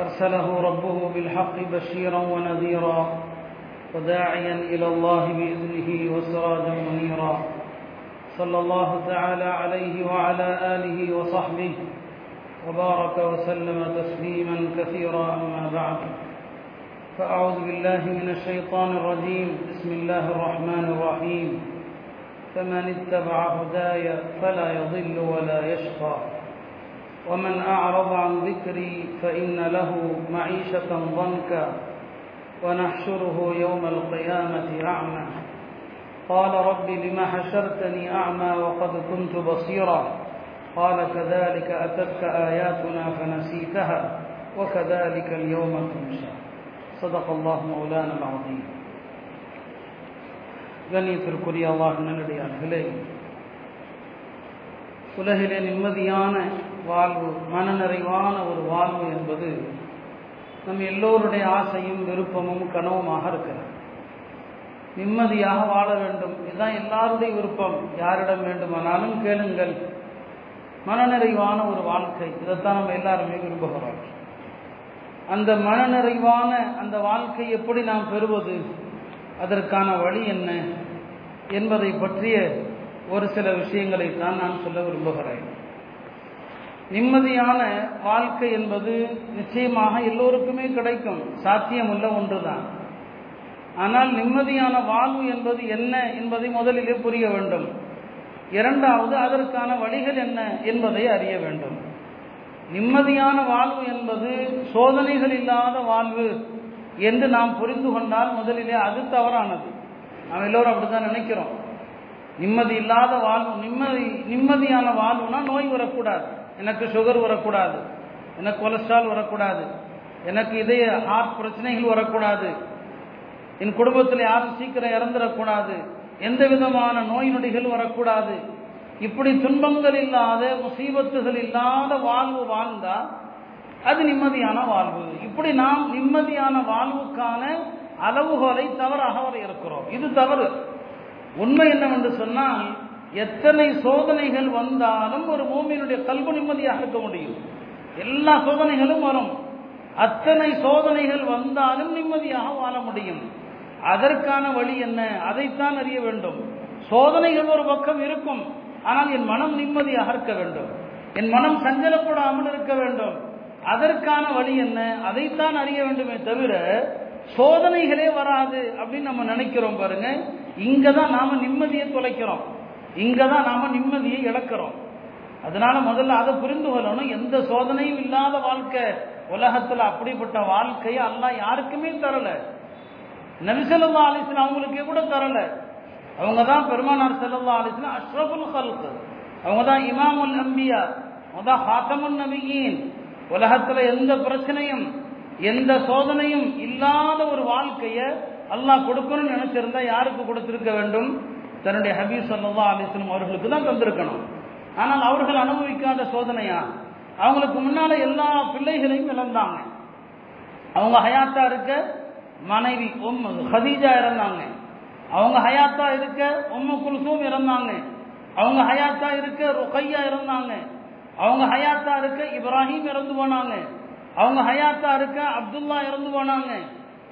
أرسله ربه بالحق بشيرا ونذيرا وداعيا إلى الله بإذنه وسراجا منيرا. صلى الله تعالى عليه وعلى آله وصحبه وبارك وسلم تسليما كثيرا أما بعد. فأعوذ بالله من الشيطان الرجيم. بسم الله الرحمن الرحيم. فمن اتبع هداي فلا يضل ولا يشقى. ومن أعرض عن ذكري فإن له معيشة ضنكا ونحشره يوم القيامة أعمى قال رب لم حشرتني أعمى وقد كنت بصيرا قال كذلك أتتك آياتنا فنسيتها وكذلك اليوم تنسى صدق الله مولانا العظيم கண்ணியத்திற்குரிய அல்லாஹ் நல்லடியார்களே உலகிலே நிம்மதியான வாழ்வு மனநிறைவான ஒரு வாழ்வு என்பது நம் எல்லோருடைய ஆசையும் விருப்பமும் கனவுமாக இருக்கிறது. நிம்மதியாக வாழ வேண்டும். இதுதான் எல்லாருடைய விருப்பம். யாரிடம் வேண்டுமானாலும் கேளுங்கள். மனநிறைவான ஒரு வாழ்க்கை. இதைத்தான் நம்ம எல்லாருமே விரும்புகிறோம். அந்த மனநிறைவான அந்த வாழ்க்கை எப்படி நாம் பெறுவது? அதற்கான வழி என்ன? என்பதை பற்றிய ஒரு சில விஷயங்களை தான் நான் சொல்ல விரும்புகிறேன். நிம்மதியான வாழ்க்கை என்பது நிச்சயமாக எல்லோருக்குமே கிடைக்கும். சாத்தியமுள்ள ஒன்றுதான். ஆனால் நிம்மதியான வாழ்வு என்பது என்ன என்பதை முதலிலே புரிய வேண்டும். இரண்டாவது அதற்கான வழிகள் என்ன என்பதை அறிய வேண்டும். நிம்மதியான வாழ்வு என்பது சோதனைகள் இல்லாத வாழ்வு என்று நாம் புரிந்து கொண்டால் முதலிலே அது தவறானது. நாம் எல்லோரும் அப்படித்தான் நினைக்கிறோம். நிம்மதி இல்லாத வாழ்வு நிம்மதி நிம்மதியான வாழ்வுனா நோய் வரக்கூடாது. எனக்கு சுகர் வரக்கூடாது. எனக்கு கொலஸ்ட்ரால் வரக்கூடாது. எனக்கு இதய ஹார்ட் பிரச்சனைகள் வரக்கூடாது. என் குடும்பத்தில் யாரும் சீக்கிரம் இறந்துடக்கூடாது எந்த விதமான நோய் நொடிகள் வரக்கூடாது. இப்படி துன்பங்கள் இல்லாத முசீபத்துகள் இல்லாத வாழ்வு வாழ்ந்தா அது நிம்மதியான வாழ்வு. இப்படி நாம் நிம்மதியான வாழ்வுக்கான அளவுகோலை தவறாக வரையறுக்கிறோம். இது தவறு. உண்மை என்னவென்று சொன்னால் எத்தனை சோதனைகள் வந்தாலும் ஒரு மூமியினுடைய கல்வி நிம்மதியாக இருக்க முடியும். எல்லா சோதனைகளும் வரும். அத்தனை சோதனைகள் வந்தாலும் நிம்மதியாக வாழ முடியும். அதற்கான வழி என்ன? அதைத்தான் அறிய வேண்டும். சோதனைகள் ஒரு பக்கம் இருக்கும். ஆனால் என் மனம் நிம்மதியாக இருக்க வேண்டும். என் மனம் சஞ்சலப்படாமல் இருக்க வேண்டும். அதற்கான வழி என்ன? அதைத்தான் அறிய வேண்டுமே தவிர சோதனைகளே வராது அப்படின்னு நம்ம நினைக்கிறோம் பாருங்க. இங்க தான் நாம நிம்மதியை தொலைக்கிறோம். இங்கே தான் நாம நிம்மதியை இழக்கிறோம். அதனால முதல்ல அதை புரிந்து கொள்ளணும். எந்த சோதனையும் இல்லாத வாழ்க்கை. உலகத்துல அப்படிப்பட்ட வாழ்க்கையை எல்லாம் யாருக்குமே தரல. நபிசல்லா அலிஸ்லாம் அவங்களுக்கே கூட தரல. அவங்க தான் பெருமானார் செல்லல்லா அலிஸ்லாம் அஷ்ரஃபுல் ஹல்க் அவங்க தான் இமாமுல் அம்பியா. அவங்க தான் ஹாத்தமுல் நபியின். உலகத்துல எந்த பிரச்சனையும் எந்த சோதனையும் இல்லாத ஒரு வாழ்க்கைய அல்லாஹ் கொடுக்கணும்னு நினைச்சிருந்தா யாருக்கு கொடுத்திருக்க வேண்டும்? தன்னுடைய ஹபீஸ் சல்லா அலிஸ்லம் அவர்களுக்கு தான் தந்திருக்கணும். ஆனால் அவர்கள் அனுபவிக்காத சோதனையா? அவங்களுக்கு முன்னால எல்லா பிள்ளைகளையும் இழந்தாங்க. அவங்க ஹயாத்தா இருக்க மனைவி உம் ஹதீஜா இறந்தாங்க. அவங்க ஹயாத்தா இருக்க உம்மு குல்சூம் இறந்தாங்க. அவங்க ஹயாத்தா இருக்க ருக்கையா இறந்தாங்க. அவங்க ஹயாத்தா இருக்க இப்ராஹிம் இறந்து போனாங்க. அவங்க ஹயாத்தா இருக்க அப்துல்லா இறந்து போனாங்க.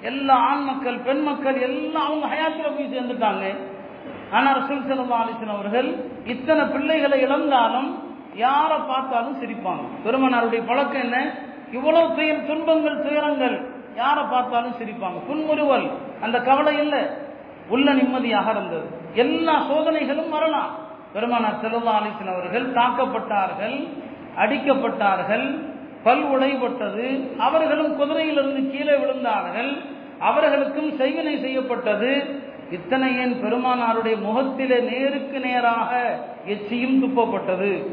எல்லா ஆண் மக்கள் பெண் மக்கள் எல்லாம் அவங்க ஹயாத்துல போய் சேர்ந்துட்டாங்க. ஆனால் ரசூல் சல்லா அலிசன் அவர்கள் இத்தனை பிள்ளைகளை இழந்தாலும் யாரை பார்த்தாலும் சிரிப்பாங்க. பெருமனாருடைய பழக்கம் என்ன? இவ்வளவு பெயர் துன்பங்கள் துயரங்கள் யாரை பார்த்தாலும் சிரிப்பாங்க. புன்முறுவல் அந்த கவலை இல்லை. உள்ள நிம்மதியாக இருந்தது. எல்லா சோதனைகளும் வரலாம். பெருமானார் செல்லா அலிசன் அவர்கள் தாக்கப்பட்டார்கள் அடிக்கப்பட்டார்கள் பல் உடைபட்டது அவர்களும் குதிரையிலிருந்து கீழே விழுந்தார்கள் அவர்களுக்கும் செய்வினை செய்யப்பட்டது. இத்தனை பெருமானாருடைய முகத்திலே நேருக்கு நேராக எச்சியும் துப்பப்பட்டது?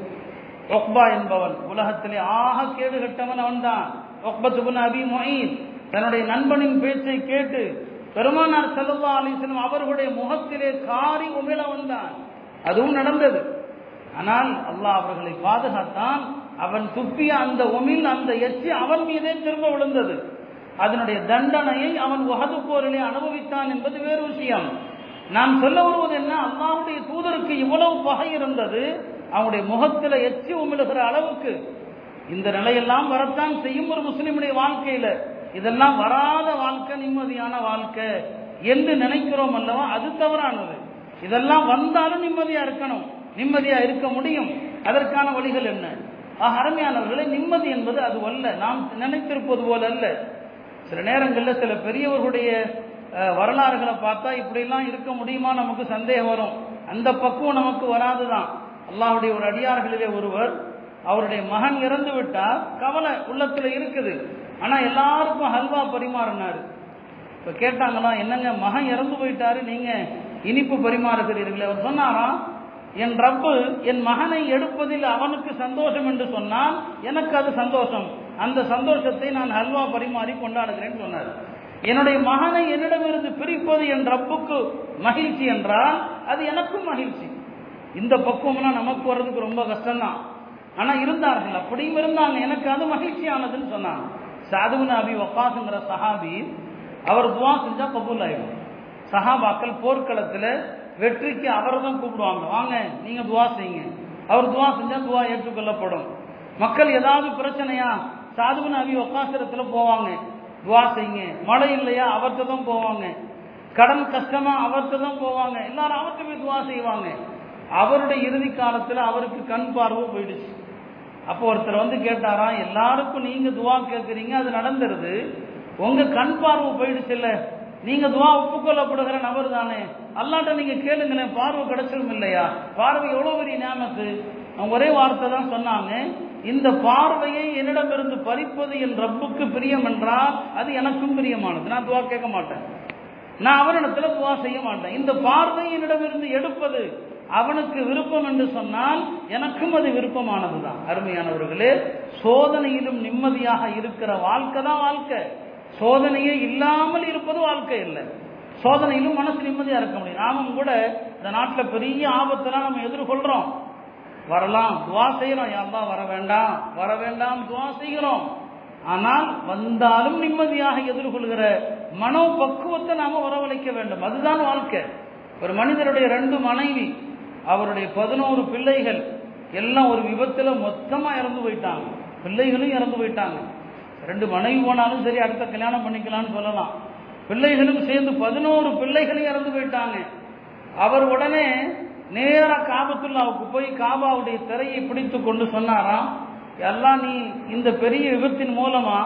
ஒக்பா என்பவன் உலகத்திலே ஆக கேடு கட்டவன் அவன்தான். ஒக்பத்துபுன் அபி மொயின் தன்னுடைய நண்பனின் பேச்சை கேட்டு பெருமானார் செல்லல்லா அலிஸ்லம் அவர்களுடைய முகத்திலே காரி உமிழ வந்தான். அதுவும் நடந்தது. ஆனால் அல்லாஹ் அவர்களை பாதுகாத்தான். அவன் துப்பிய அந்த உமிழ் அந்த எச்சி அவன் மீதே திரும்ப விழுந்தது. அதனுடைய தண்டனையை அவன் உகது போரிலே அனுபவித்தான் என்பது வேறு விஷயம். நான் சொல்ல வருவது என்ன? அல்லாவுடைய தூதருக்கு இவ்வளவு பகை இருந்தது அவனுடைய முகத்தில் எச்சி உமிழுகிற அளவுக்கு. இந்த நிலையெல்லாம் வரத்தான் செய்யும் ஒரு முஸ்லிமுடைய வாழ்க்கையில. இதெல்லாம் வராத வாழ்க்கை நிம்மதியான வாழ்க்கை என்று நினைக்கிறோம் அல்லவா? அது தவறானது. இதெல்லாம் வந்தாலும் நிம்மதியா இருக்கணும். நிம்மதியா இருக்க முடியும். அதற்கான வழிகள் என்ன? ஆக அருமையானவர்களே நிம்மதி என்பது அது அல்ல. நாம் நினைத்திருப்பது போல அல்ல. சில நேரங்களில் சில பெரியவர்களுடைய வரலாறுகளை பார்த்தா இப்படிலாம் இருக்க முடியுமா நமக்கு சந்தேகம் வரும். அந்த பக்குவம் நமக்கு வராது தான் அல்லாவுடைய ஒரு அடியார்களிலே ஒருவர் அவருடைய மகன் இறந்து விட்டால் கவலை உள்ளத்தில் இருக்குது. ஆனால் எல்லாருக்கும் ஹல்வா பரிமாறினாரு. இப்போ கேட்டாங்களா என்னங்க மகன் இறந்து போயிட்டாரு நீங்கள் இனிப்பு பரிமாறுகிறீர்களே. அவர் சொன்னாராம் என் ரப்பு என் மகனை எடுப்பதில் அவனுக்கு சந்தோஷம் என்று சொன்னால் எனக்கு அது சந்தோஷம். அந்த சந்தோஷத்தை நான் ஹல்வா பரிமாறி கொண்டாடுகிறேன்னு சொன்னார். என்னுடைய மகனை என்னிடமிருந்து பிரிப்பது என் ரப்புக்கு மகிழ்ச்சி என்றால் அது எனக்கும் மகிழ்ச்சி. இந்த பக்குவம்னா நமக்கு வர்றதுக்கு ரொம்ப கஷ்டம்தான். ஆனா இருந்தார்கள் அப்படியும் இருந்தாங்க. எனக்கு அது மகிழ்ச்சியானதுன்னு சொன்னாங்க. சாதுவின் அபி வக்காசுங்கிற சஹாபி அவர் துவா செஞ்சா கபூல் ஆயிடும். சஹாபாக்கள் போர்க்களத்தில் வெற்றிக்கு அவரை தான் கூப்பிடுவாங்க. வாங்க நீங்க துவா செய்யுங்க. அவர் துவா செஞ்சா துவா ஏற்றுக்கொள்ளப்படும். மக்கள் ஏதாவது பிரச்சனையா சாதுவின் அபி ஒக்காசிரத்துல போவாங்க. துவா செய்யுங்க. மழை இல்லையா அவர்கிட்ட தான் போவாங்க. கடன் கஷ்டமா அவர்கிட்ட தான் போவாங்க. எல்லாரும் அவர்கிட்ட போய் துவா செய்வாங்க. அவருடைய இறுதி காலத்துல அவருக்கு கண் பார்வை போயிடுச்சு. அப்போ ஒருத்தர் வந்து கேட்டாராம் எல்லாருக்கும் நீங்க துவா கேட்குறீங்க அது நடந்துருது. உங்க கண் பார்வை போயிடுச்சு இல்ல நீங்க துவா ஒப்புக்கொள்ளப்படுகிற நபர் தானே. அல்லாட்ட நீங்க கேளுங்களேன் பார்வை கிடைச்சிடும் இல்லையா பார்வை எவ்வளவு பெரிய ஞாபகத்து அவங்க ஒரே வார்த்தை தான் சொன்னாங்க இந்த பார்வையை என்னிடமிருந்து பறிப்பது என் ரப்புக்கு பிரியம் என்றால் அது எனக்கும் பிரியமானது. நான் துவா கேட்க மாட்டேன். நான் அவனிடத்துல துவா செய்ய மாட்டேன். இந்த பார்வை என்னிடமிருந்து எடுப்பது அவனுக்கு விருப்பம் என்று சொன்னால் எனக்கும் அது விருப்பமானது தான் அருமையானவர்களே சோதனையிலும் நிம்மதியாக இருக்கிற வாழ்க்கை தான் வாழ்க்கை. சோதனையே இல்லாமல் இருப்பது வாழ்க்கை இல்லை சோதனையிலும் மனசு நிம்மதியாக இருக்க முடியும். நாமும் கூட இந்த நாட்டில் பெரிய ஆபத்தெல்லாம் நம்ம எதிர்கொள்கிறோம் வரலாம். துவா செய்யறோம். யாருந்தா வர வேண்டாம். வர வேண்டாம் துவா செய்கிறோம். ஆனால் வந்தாலும் நிம்மதியாக எதிர்கொள்கிற மனோ பக்குவத்தை நாம வரவழைக்க வேண்டும். அதுதான் வாழ்க்கை. ஒரு மனிதருடைய ரெண்டு மனைவி அவருடைய பதினோரு பிள்ளைகள் எல்லாம் ஒரு விபத்துல மொத்தமா இறந்து போயிட்டாங்க. பிள்ளைகளும் இறந்து போயிட்டாங்க. ரெண்டு மனைவி போனாலும் சரி அடுத்த கல்யாணம் பண்ணிக்கலாம்னு சொல்லலாம். பிள்ளைகளும் சேர்ந்து பதினோரு பிள்ளைகளும் இறந்து போயிட்டாங்க. அவர் உடனே நேரா காபத்துல்லாவுக்கு போய் காபாவுடைய திரையை பிடித்து கொண்டு சொன்னாராம் எல்லாம் நீ இந்த பெரிய விபத்தின் மூலமா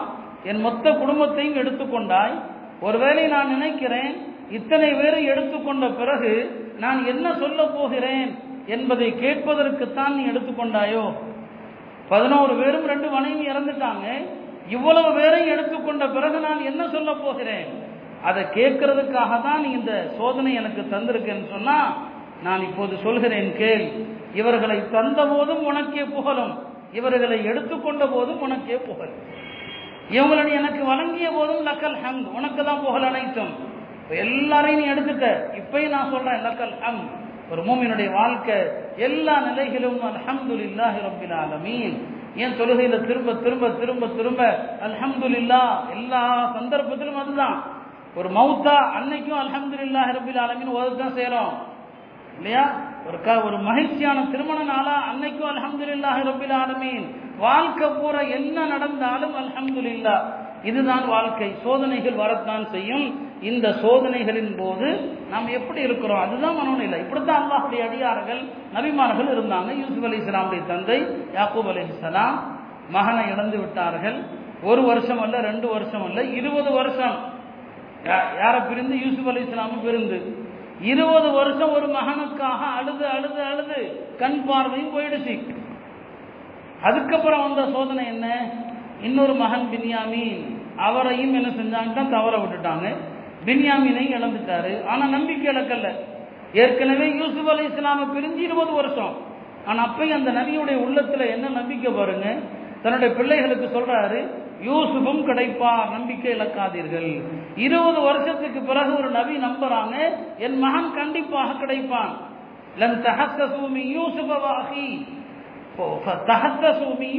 என் மொத்த குடும்பத்தையும் எடுத்துக்கொண்டாய் ஒருவேளை நான் நினைக்கிறேன் இத்தனை பேரை எடுத்துக்கொண்ட பிறகு நான் என்ன சொல்ல போகிறேன் என்பதை கேட்பதற்குத்தான் நீ எடுத்துக்கொண்டாயோ பதினோரு பேரும் ரெண்டு மனைவி இறந்துட்டாங்க. இவ்வளவு பேரையும் எடுத்துக்கொண்ட பிறகு நான் என்ன சொல்ல போகிறேன்? அதை கேட்கறதுக்காக தான் நீ இந்த சோதனை எனக்கு தந்திருக்கேன்னு சொன்னா நான் இப்போது சொல்கிறேன் கேள். இவர்களை தந்த போதும் உனக்கே புகழும். இவர்களை எடுத்துக்கொண்ட போதும் உனக்கே புகழ் இவங்களை எனக்கு வழங்கிய போதும் லக்கல் ஹம் உனக்கு தான் புகழ் அனைத்தும். எல்லாரையும் நீ எடுத்துட்ட. இப்பயும் நான் சொல்றேன் லக்கல் ஹம் ஒரு மூமியினுடைய வாழ்க்கை எல்லா நிலைகளிலும் அல்ஹம்துலில்லாஹி ரப்பில் ஆலமீன். ஏன் தொழுகையில திரும்ப திரும்ப திரும்ப திரும்ப அல்ஹம்துலில்லா எல்லா சந்தர்ப்பத்திலும் அதுதான். ஒரு மௌத்தா அன்னைக்கும் அல்ஹம்துலில்லாஹி ரப்பில் ஆலமீன் ஓதத்தான் செய்யறோம் இல்லையா? ஒரு க ஒரு மகிழ்ச்சியான திருமண நாளா அன்னைக்கும் அல்ஹம்துலில்லாஹி ரபில் ஆலமீன். வாழ்க்கை பூரா என்ன நடந்தாலும் அல்ஹம்துலில்லா இதுதான் வாழ்க்கை. சோதனைகள் வரத்தான் செய்யும். இந்த சோதனைகளின் போது நாம் எப்படி இருக்கிறோம்? அதுதான் மனோநிலை. இப்படித்தான் அல்லாஹுடைய அடியார்கள் நபிமார்கள் இருந்தாங்க. யூசுப் அலி இஸ்லாமுடைய தந்தை யாக்கூப் அலி இஸ்லாம். மகனை இழந்து விட்டார்கள். ஒரு வருஷம் அல்ல ரெண்டு வருஷம் அல்ல இருபது வருஷம். யாரை பிரிந்து? யூசுப் அலி இஸ்லாமும் பிரிந்து. இருபது வருஷம் ஒரு மகனுக்காக அழுது அழுது அழுது கண் பார்வையும் போயிடுச்சு. அதுக்கப்புறம் வந்த சோதனை என்ன? இன்னொரு மகன் பின்யாமீன் அவரையும் என்ன செஞ்சாங்கன்னா தவற விட்டுட்டாங்க. பின்யாமினையும் இழந்துட்டாரு. ஆனா நம்பிக்கை இழக்கல. ஏற்கனவே யூசுப் அலி இஸ்லாம பிரிஞ்சு இருபது வருஷம். ஆனா அப்பயும் அந்த நபியுடைய உள்ளத்துல என்ன நம்பிக்கை பாருங்க? தன்னுடைய பிள்ளைகளுக்கு சொல்றாரு யூசுஃபும் கிடைப்பார் நம்பிக்கை இழக்காதீர்கள். இருபது வருஷத்துக்கு பிறகு ஒரு நபி நம்புறாங்க என் மகன் கண்டிப்பாக கிடைப்பான். லன் தஹஸ்ஸஸு மின் யூசுஃப வாஹி தஹஸ்ஸஸு மின்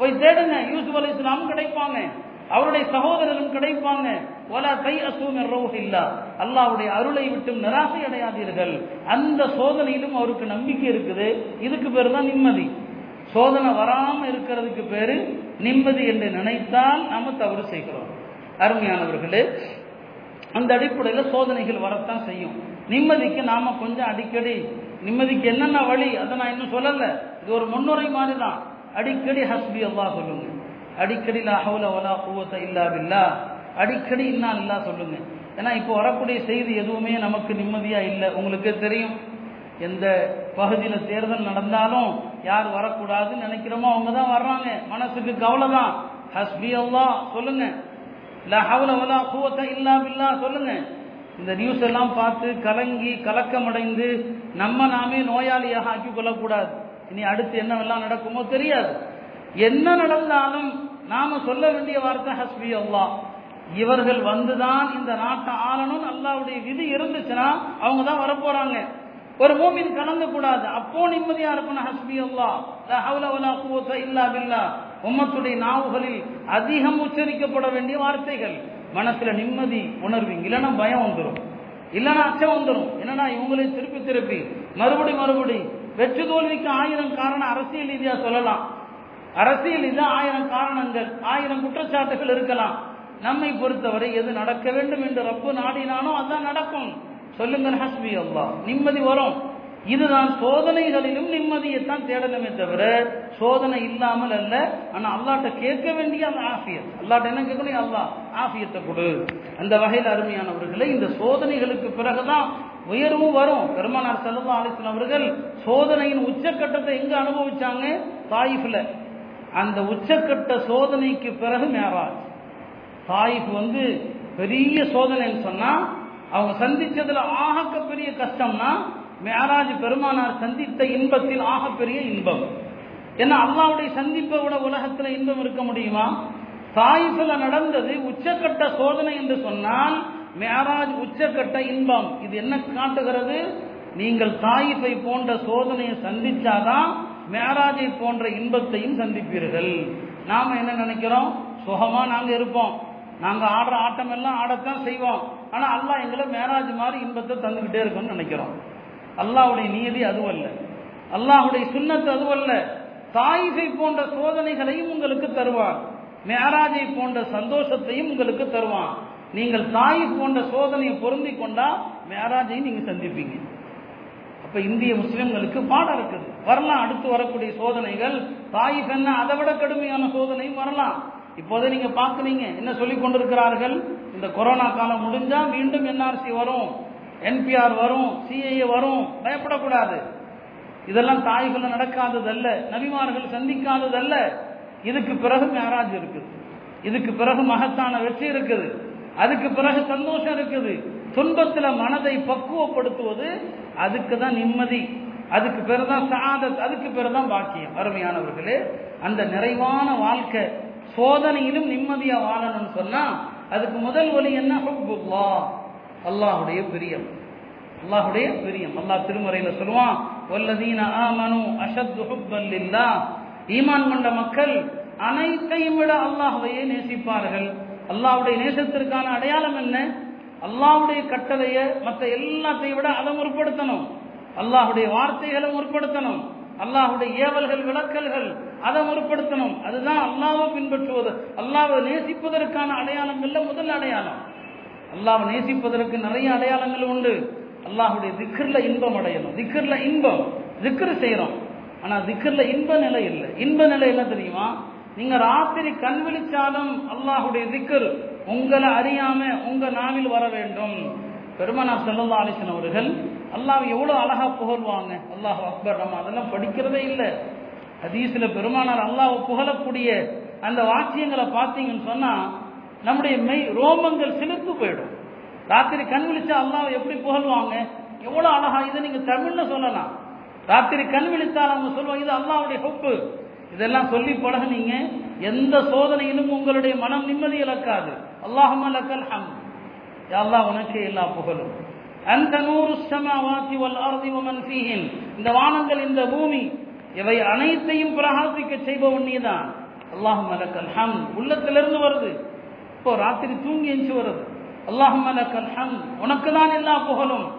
போய் தேடுங்க யூசுப் அலைஹிஸ்ஸலாம் கிடைப்பாங்க. அவருடைய சகோதரரும் கிடைப்பாங்க. வலா கை அசூமின் இல்லா அல்லாவுடைய அருளை விட்டும் நிராசை அடையாதீர்கள். அந்த சோதனையிலும் அவருக்கு நம்பிக்கை இருக்குது. இதுக்கு பேர் தான் நிம்மதி. சோதனை வராமல் இருக்கிறதுக்கு பேரு நிம்மதி என்று நினைத்தால் நாம் தவறு செய்கிறோம். அருமையானவர்களே அந்த அடிப்படையில் சோதனைகள் வரத்தான் செய்யும். நிம்மதிக்கு நாம கொஞ்சம் அடிக்கடி நிம்மதிக்கு என்னென்ன வழி அதை நான் இன்னும் சொல்லலை. இது ஒரு முன்னுரை மாதிரி தான் அடிக்கடி ஹஸ்பி அல்லா சொல்லுங்க. அடிக்கடி லா அவலா வலா இல்லாவில்லா இல்லா பில்லா. அடிக்கடி இன்னா இல்லா சொல்லுங்க. ஏன்னா இப்போ வரக்கூடிய செய்தி எதுவுமே நமக்கு நிம்மதியாக இல்லை. உங்களுக்கே தெரியும். எந்த பகுதியில் தேர்தல் நடந்தாலும் யார் வரக்கூடாதுன்னு நினைக்கிறோமோ அவங்க தான் வர்றாங்க. மனசுக்கு கவலை தான் ஹஸ்பி அல்லா சொல்லுங்க இல்லா பில்லா சொல்லுங்க. இந்த நியூஸ் எல்லாம் பார்த்து கலங்கி கலக்கமடைந்து நம்ம நாமே நோயாளியாக ஆக்கி கொள்ளக்கூடாது. இனி அடுத்து என்னவெல்லாம் நடக்குமோ தெரியாது. என்ன நடந்தாலும் நாம சொல்ல வேண்டிய வார்த்தை ஹஸ்பி அல்லா இவர்கள் வந்துதான் இந்த நாட்டை ஆளணும் அல்லாவுடைய விதி இருந்துச்சுன்னா அவங்க தான் வரப்போறாங்க. ஒரு மூமின் கலந்து கூடாது அப்போ நிம்மதியா இருக்கணும் ஹஸ்பி அல்லா இல்லா பில்லா. உம்மத்துடைய நாவுகளில் அதிகம் உச்சரிக்கப்பட வேண்டிய வார்த்தைகள். மனசுல நிம்மதி உணர்வீங்க இல்லைன்னா பயம் வந்துடும் இல்லைன்னா அச்சம் வந்துடும் என்னன்னா இவங்களே திருப்பி திருப்பி மறுபடி மறுபடி வெற்றி தோல்விக்கு ஆயிரம் காரணம் அரசியல் ரீதியா சொல்லலாம். அரசியல் இது ஆயிரம் காரணங்கள் ஆயிரம் குற்றச்சாட்டுகள் இருக்கலாம். நம்மை பொறுத்தவரை எது நடக்க வேண்டும் என்று ரப்பு நாடினானோ அதான் நடக்கும். சொல்லுங்கள் ஹஸ்பி அல்லா நிம்மதி வரும். இதுதான் சோதனைகளிலும் நிம்மதியைத்தான் தேடணுமே தவிர சோதனை இல்லாமல் அல்ல. ஆனா அல்லாட்ட கேட்க வேண்டிய அந்த ஆசியர் அல்லாட்ட என்ன கேட்கணும்? அல்லா ஆசியத்தை கொடு. அந்த வகையில் அருமையானவர்களே இந்த சோதனைகளுக்கு பிறகுதான் உயர்வும் வரும். பெருமானார் செல்லா அலிஸ்லாம் அவர்கள் சோதனையின் உச்சக்கட்டத்தை எங்க அனுபவிச்சாங்க? தாயிஃப்ல. அந்த உச்சக்கட்ட சோதனைக்கு பிறகு மேராஜ். தாயிஃப் வந்து பெரிய சோதனைன்னு சொன்னா அவங்க சந்திச்சதுல ஆக பெரிய கஷ்டம்னா மேராஜ் பெருமானார் சந்தித்த இன்பத்தில் ஆகப்பெரிய இன்பம். ஏன்னா அல்லாவுடைய சந்திப்பை விட உலகத்துல இன்பம் இருக்க முடியுமா? தாயிஃபில் நடந்தது உச்சக்கட்ட சோதனை என்று சொன்னால் மேராஜ் உச்சக்கட்ட இன்பம். இது என்ன காட்டுகிறது? நீங்கள் தாயிஃபை போன்ற சோதனையை சந்திச்சாதான் மேராஜை போன்ற இன்பத்தையும் சந்திப்பீர்கள். நாம் என்ன நினைக்கிறோம்? சுகமா நாங்கள் இருப்போம். நாங்கள் ஆடுற ஆட்டம் எல்லாம் ஆடத்தான் செய்வோம். ஆனா அல்லாஹ் எங்களை மேராஜ் மாதிரி இன்பத்தை தந்துகிட்டே இருக்கும்னு நினைக்கிறோம். அல்லாஹுடைய நியதி அதுவல்ல. அல்லாஹுடைய சுண்ணத்து அதுவல்ல. தாயிகை போன்ற சோதனைகளையும் உங்களுக்கு தருவான் மேராஜை போன்ற சந்தோஷத்தையும் உங்களுக்கு தருவான் நீங்கள் தாய் போன்ற சோதனையை பொருந்தி கொண்டா மேராஜையும் நீங்க சந்திப்பீங்க. அப்ப இந்திய முஸ்லிம்களுக்கு பாடம் இருக்குது. வரலாம் அடுத்து வரக்கூடிய சோதனைகள். தாய் என்ன அதை விட கடுமையான சோதனையும் வரலாம். இப்போதை நீங்க பாக்குறீங்க என்ன சொல்லி கொண்டிருக்கிறார்கள்? இந்த கொரோனா காலம் முடிஞ்சா மீண்டும் என்ஆர்சி வரும். என்பிஆர் வரும். சிஐஏ வரும். பயப்படக்கூடாது. இதெல்லாம் தாய்கள் நடக்காததல்ல. நபிமார்கள் சந்திக்காததல்ல. இதுக்கு பிறகு மேராஜ் இருக்குது. இதுக்கு பிறகு மகத்தான வெற்றி இருக்குது. அதுக்கு பிறகு சந்தோஷம் இருக்குது. துன்பத்தில் மனதை பக்குவப்படுத்துவது அதுக்கு தான் நிம்மதி. அதுக்கு பேர் தான் சாதத் அதுக்கு பேர் தான் பாக்கியம். அருமையானவர்களே அந்த நிறைவான வாழ்க்கை சோதனையிலும் நிம்மதியா வாழணும்னு சொன்னா அதுக்கு முதல் வழி என்ன? ஹுப்புல்லா. அல்லாஹுடைய பிரியம். அல்லாஹுடைய பிரியம். அல்லாஹ் திருமறையில சொல்லுவான் வல்லதீன ஆமனு அஷத்து ஹுப்பல் இல்லா ஈமான் கொண்ட மக்கள் அனைத்தையும் விட அல்லாஹுவையே நேசிப்பார்கள். அல்லாஹுடைய நேசத்திற்கான அடையாளம் என்ன? அல்லாஹுடைய கட்டளைய மற்ற எல்லாத்தையும் விட அதை முற்படுத்தணும். அல்லாஹுடைய வார்த்தைகளை முற்படுத்தணும். அல்லாஹுடைய ஏவல்கள் விளக்கல்கள் அதை முற்படுத்தணும். அதுதான் அல்லாவை பின்பற்றுவது. அல்லாவை நேசிப்பதற்கான அடையாளங்கள்ல முதல் அடையாளம். அல்லாவை நேசிப்பதற்கு நிறைய அடையாளங்கள் உண்டு. அல்லாஹுடைய திக்கர்ல இன்பம் அடையணும். திக்கர்ல இன்பம். திக்ரு செய்யறோம் ஆனா திக்கர்ல இன்ப நிலை இல்லை. இன்ப நிலை என்ன தெரியுமா? நீங்க ராத்திரி கண் விழிச்சாலும் அல்லாஹுடைய திக்கர் உங்களை அறியாம உங்க நாவில் வர வேண்டும். பெருமனா செல்லல்லா அலிசன் அவர்கள் அல்லாஹ் எவ்வளவு அழகா புகழ்வாங்க. அல்லாஹ் அக்பர் நம்ம அதெல்லாம் படிக்கிறதே இல்லை. ஹதீஸ்ல பெருமானார் அல்லாவை புகழக்கூடிய அந்த வாக்கியங்களை பார்த்தீங்கன்னு சொன்னா நம்முடைய மெய் ரோமங்கள் செலுத்து போயிடும். ராத்திரி கண் விழிச்சா அல்லாவை எப்படி புகழ்வாங்க? எவ்வளவு அழகா இதை நீங்க தமிழ்ல சொல்லலாம். ராத்திரி கண் விழித்தால் அவங்க சொல்லுவாங்க இது அல்லாவுடைய ஹொப்பு. இதெல்லாம் சொல்லி பழகுனீங்க. எந்த சோதனையிலும் உங்களுடைய மனம் நிம்மதி இழக்காது. அல்லாஹம் லக்கல் ஹம் அல்லாஹ் உனக்கே எல்லா புகழும். அந்த நூறு சமாவாசி வல் அர்தி இந்த வானங்கள் இந்த பூமி இவை அனைத்தையும் பிரகாசிக்க செய்பவன் நீதான். அல்லாஹ் மலக்கல் ஹம் உள்ளத்திலிருந்து வருது. இப்போ ராத்திரி தூங்கி எஞ்சி வருது. அல்லாஹ் மலக்கல் ஹம் உனக்கு தான் எல்லா புகழும்.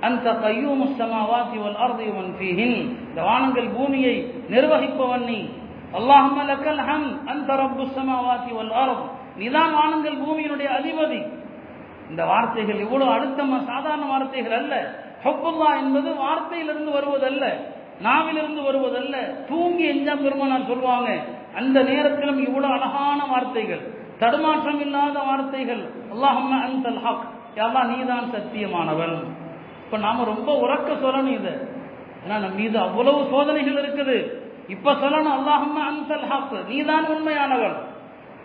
அந்த கையூமு சமாவாத்தி வல் அர்தி ஃபீஹின். இந்த வானங்கள் பூமியை நிர்வகிப்பவன் நீ. அல்லாஹும் மலக்கல் ஹம் அந்த ரப்பு சமாவாத்தி வல் அர்த். நீதான் வானங்கள் பூமியினுடைய அதிபதி. இந்த வார்த்தைகள் இவ்வளவு அழுத்தமா சாதாரண வார்த்தைகள் அல்ல. ஹப்புல்லா என்பது வார்த்தையிலிருந்து வருவதல்ல. நாவிலிருந்து வருவதல்ல. தூங்கி எஞ்சா பெருமானார் சொல்லுவாங்க அந்த நேரத்திலும் இவ்வளவு அழகான வார்த்தைகள் தடுமாற்றம் இல்லாத வார்த்தைகள். அல்லாஹம் அன்சல் ஹக். யாவா நீதான் சத்தியமானவன். இப்ப நாம ரொம்ப உறக்க சொல்லணும் இதை. ஏன்னா நம்ம மீது அவ்வளவு சோதனைகள் இருக்குது. இப்ப சொல்லணும் அல்லாஹம் அன்சல் ஹக். நீதான் உண்மையானவன்.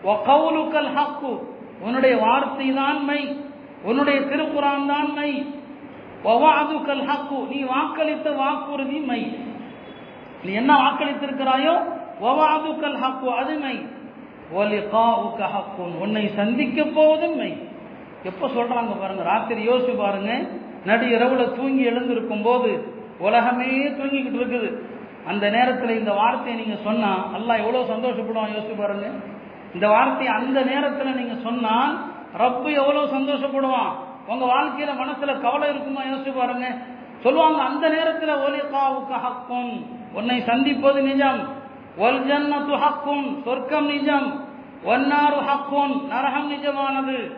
ஹக்கு. உன்னுடைய வார்த்தை தான் மை. உன்னுடைய திருக்குறான் தான் நீ வாக்களித்த வாக்குறுதி மை. நீ என்ன வாக்களித்திருக்கிறாயோ? ஒவாதுக்கல் ஹக்கு அது மெய் ஒலிகாவுக்க ஹக்குன் உன்னை சந்திக்க போவதும் மை. எப்போ சொல்றாங்க பாருங்க ராத்திரி யோசிச்சு பாருங்க. நடு இரவுல தூங்கி எழுந்திருக்கும் போது உலகமே தூங்கிக்கிட்டு இருக்குது. அந்த நேரத்தில் இந்த வார்த்தையை நீங்க சொன்னா அல்லாஹ் எவ்வளவு சந்தோஷப்படுவான் யோசிச்சு பாருங்க. இந்த வார்த்தையை அந்த நேரத்தில் நீங்க சொன்னால் ரப்பு எவ்வளவு சந்தோஷப்படுவான்? உங்க வாழ்க்கையில மனசுல கவலை இருக்குமா? யோசிச்சு பாருங்க. சொல்லுவாங்க அந்த நேரத்தில் ஒலிகாவுக்கு ஹக்கும். உன்னை சந்திப்பது நிஜம். ஒல் ஜன்னத்து ஹக்கும். சொர்க்கம் நிஜம். ஒன்னாரு ஹக்கும். நரகம் நிஜமானது.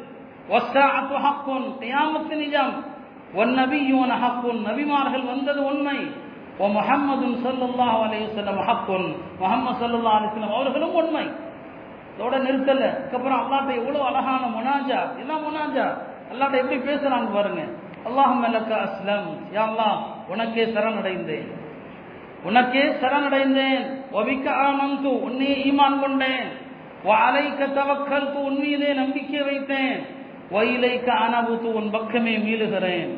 ஒஸ்ஸாஅத்து ஹக்கும். கியாமத்து நிஜம். ஒன் நபியூன ஹக்கும். நபிமார்கள் வந்தது உண்மை. ஓ முஹம்மதுன் ஸல்லல்லாஹு அலையுசல்லம் வஸல்லம் ஹக்குன் முஹம்மது ஸல்லல்லாஹு அலைஹி அவர்களும் உண்மை. இதோட நிறுத்தல. அதுக்கப்புறம் அல்லாட்ட எவ்வளவு அழகான முனாஜா. என்ன முனாஜா. அல்லாட்ட எப்படி பேசுறாங்க பாருங்க. அல்லாஹம் அஸ்லம். யா அல்லாஹ் உனக்கே சரணடைந்தேன். உனக்கே சரணடைந்தேன். ஒபிக்க ஆனந்து உன்னே ஈமான் கொண்டேன். அலைக்க தவக்கல்து உன்மீதே நம்பிக்கை வைத்தேன். ஒயிலைக்க அனபுத்து உன் பக்கமே மீளுகிறேன்.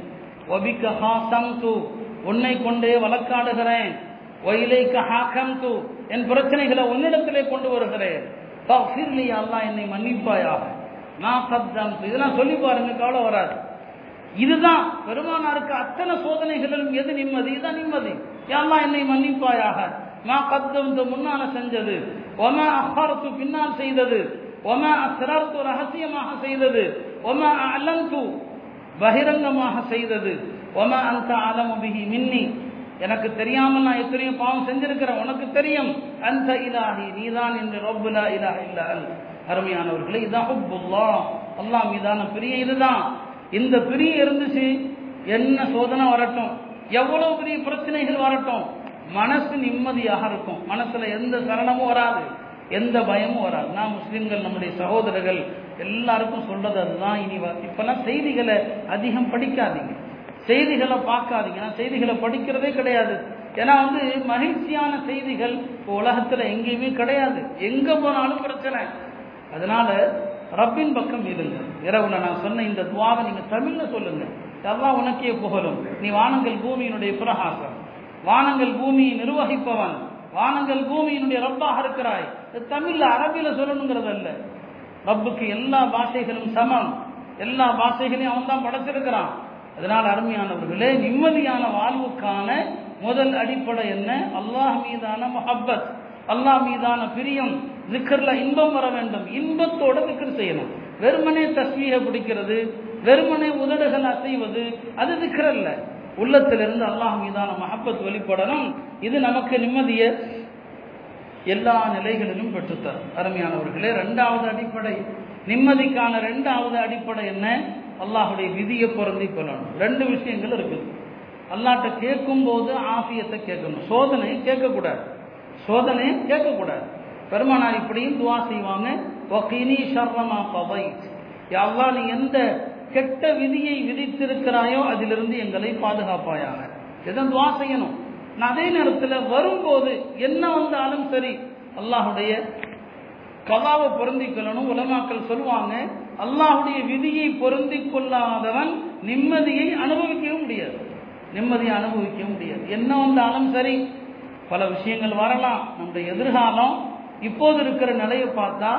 ஒபிக்க ஹாசம்து உன்னை கொண்டே வழக்காடுகிறேன். ஒயிலைக்க ஹாக்கம்து என் பிரச்சனைகளை உன்னிடத்திலே கொண்டு வருகிறேன். அல்லாஹ் என்னை மன்னிப்பாயாக. நான் சப்தம் இதெல்லாம் சொல்லி பாருங்க கவலை வராது. இதுதான் பெருமானாருக்கு அத்தனை சோதனைகளிலும் எது நிம்மதி? இதுதான் நிம்மதி. யாரெல்லாம் என்னை மன்னிப்பாயாக. நான் கத்தம் முன்னால செஞ்சது. ஒம அஹாரத்து பின்னால் செய்தது. ஒம அசரத்து ரகசியமாக செய்தது. ஒம அலந்து பகிரங்கமாக செய்தது. ஒம அந்த அலமுபிகி மின்னி. எனக்கு தெரியாமல் நான் எத்தனையோ பாவம் செஞ்சிருக்கிறேன். உனக்கு தெரியும். அந்த இலாஹி நீதான் என்று ரொப்புலா இலா இல்ல அல்ல அருமையானவர்களே இதான் ஹுப்புல்லா. அல்லாஹ் மீதான பிரிய இதுதான். இந்த பிரிய இருந்துச்சு என்ன சோதனை வரட்டும் எவ்வளவு பெரிய பிரச்சனைகள் வரட்டும் மனசு நிம்மதியாக இருக்கும். மனசுல எந்த சரணமும் வராது எந்த பயமும் வராது. நான் முஸ்லிம்கள் நம்முடைய சகோதரர்கள் எல்லாருக்கும் சொல்றது அதுதான். இனி இப்பெல்லாம் செய்திகளை அதிகம் படிக்காதீங்க. செய்திகளை பார்க்காதீங்க. நான் செய்திகளை படிக்கிறதே கிடையாது. ஏன்னா வந்து மகிழ்ச்சியான செய்திகள் இப்போ உலகத்துல எங்கேயுமே கிடையாது. எங்க போனாலும் பிரச்சனை. அதனால ரப்பின் பக்கம் இருங்க இரவுல நான் சொன்ன இந்த துவாவை நீங்க தமிழ்ல சொல்லுங்க. எல்லாம் உனக்கே புகழும். நீ வானங்கள் பூமியினுடைய பிரகாசம் வானங்கள் பூமியை நிர்வகிப்பவன். வானங்கள் பூமியினுடைய ரப்பாக இருக்கிறாய். தமிழ்ல அரபியில சொல்லணுங்கிறது அல்ல ரப்புக்கு எல்லா பாஷைகளும் சமம். எல்லா பாஷைகளையும் அவன் தான் படைச்சிருக்கிறான். அதனால் அருமையானவர்களே நிம்மதியான வாழ்வுக்கான முதல் அடிப்படை என்ன? அல்லாஹ் மீதான மஹப்பத். அல்லாஹ் மீதான பிரியம். திக்கர்ல இன்பம் வர வேண்டும். இன்பத்தோட திக்கர் செய்யணும். வெறுமனே தஸ்மீக பிடிக்கிறது வெறுமனே உதடுகள் அசைவது அது திக்கர் அல்ல. உள்ளத்திலிருந்து அல்லாஹ் மீதான மஹப்பத் வெளிப்படணும். இது நமக்கு நிம்மதிய எல்லா நிலைகளிலும் பெற்றுத்தரும். அருமையானவர்களே ரெண்டாவது அடிப்படை. நிம்மதிக்கான ரெண்டாவது அடிப்படை என்ன? அல்லாஹுடைய விதியை பொருந்தி கொள்ளணும் ரெண்டு விஷயங்கள் இருக்குது. அல்லாட்ட கேட்கும் போது ஆசியத்தை கேட்கணும். சோதனை கேட்கக்கூடாது. சோதனை கேட்கக்கூடாது. பெருமானார் இப்படியும் துவா செய்வாங்க. ஒகினி ஷர்ரமா பவை அல்லாஹ் நீ எந்த கெட்ட விதியை விதித்திருக்கிறாயோ அதிலிருந்து எங்களை பாதுகாப்பாயாக. எதன் துவா செய்யணும்? நான் அதே நேரத்தில் வரும்போது என்ன வந்தாலும் சரி அல்லாஹுடைய கதாவை பொருந்திக்கொள்ளணும் உலமாக்கள் சொல்லுவாங்க. அல்லாஹுடைய விதியை பொருந்தி கொள்ளாதவன் நிம்மதியை அனுபவிக்கவும் முடியாது. நிம்மதியை அனுபவிக்கவும் முடியாது. என்ன வந்தாலும் சரி பல விஷயங்கள் வரலாம். நம்முடைய எதிர்காலம் இப்போது இருக்கிற நிலையை பார்த்தா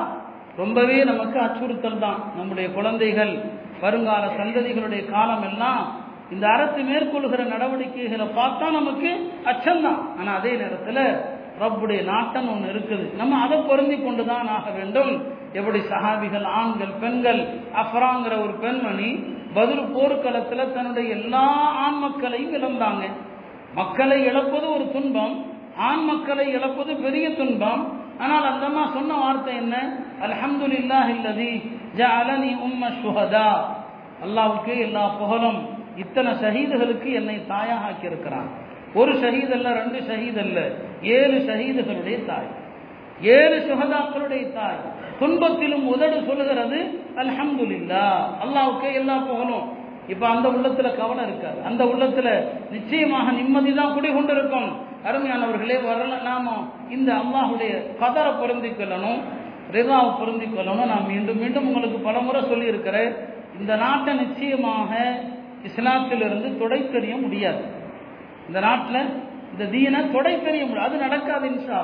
ரொம்பவே நமக்கு அச்சுறுத்தல் தான். நம்முடைய குழந்தைகள் வருங்கால சந்ததிகளுடைய காலம் எல்லாம் இந்த அரசு மேற்கொள்கிற நடவடிக்கைகளை பார்த்தா நமக்கு அச்சம்தான் ஆனால் அதே நேரத்தில் ரப்புடைய நாட்டம் ஒன்று இருக்குது. நம்ம அதை பொருந்தி கொண்டு தான் ஆக வேண்டும். எப்படி சஹாபிகள் ஆண்கள் பெண்கள் அஃப்ராங்கிற ஒரு பெண்மணி பதில் போர்க்களத்தில் தன்னுடைய எல்லா ஆண் மக்களையும் இழந்தாங்க. மக்களை இழப்பது ஒரு துன்பம் ஆண் மக்களை இழப்பது பெரிய துன்பம். ஆனால் அந்தம்மா சொன்ன வார்த்தை என்ன? அலஹமது இல்லதி ஜஅலனி உம்ம ஷுஹதா. அல்லாவுக்கு எல்லா புகழும். இத்தனை ஷஹீதுகளுக்கு என்னை தாயாக ஆக்கியிருக்கிறான் ஒரு ஷஹீத் அல்ல ரெண்டு ஷஹீத் அல்ல. ஏழு ஷஹீதுகளுடைய தாய். ஏழு சுகதாக்களுடைய தாய். துன்பத்திலும் உதடு சொல்லுகிறது அல்ஹம்துல்லா அல்லாவுக்கு எல்லா புகழும். இப்ப அந்த உள்ளத்துல கவனம் இருக்காது. அந்த உள்ளத்துல நிச்சயமாக நிம்மதி தான் குடிகொண்டிருக்கும். அருமையானவர்களே வரல நாம இந்த அல்லாஹுடைய கதரை பொருந்திக் கொள்ளணும் ரிதாவை பொருந்திக் கொள்ளணும். நான் மீண்டும் மீண்டும் உங்களுக்கு பலமுறை சொல்லியிருக்கிறேன். இந்த நாட்டை நிச்சயமாக இஸ்லாத்திலிருந்து தொடை முடியாது. இந்த நாட்டில் இந்த தீனை தொடை முடியாது. அது நடக்காது இன்ஷா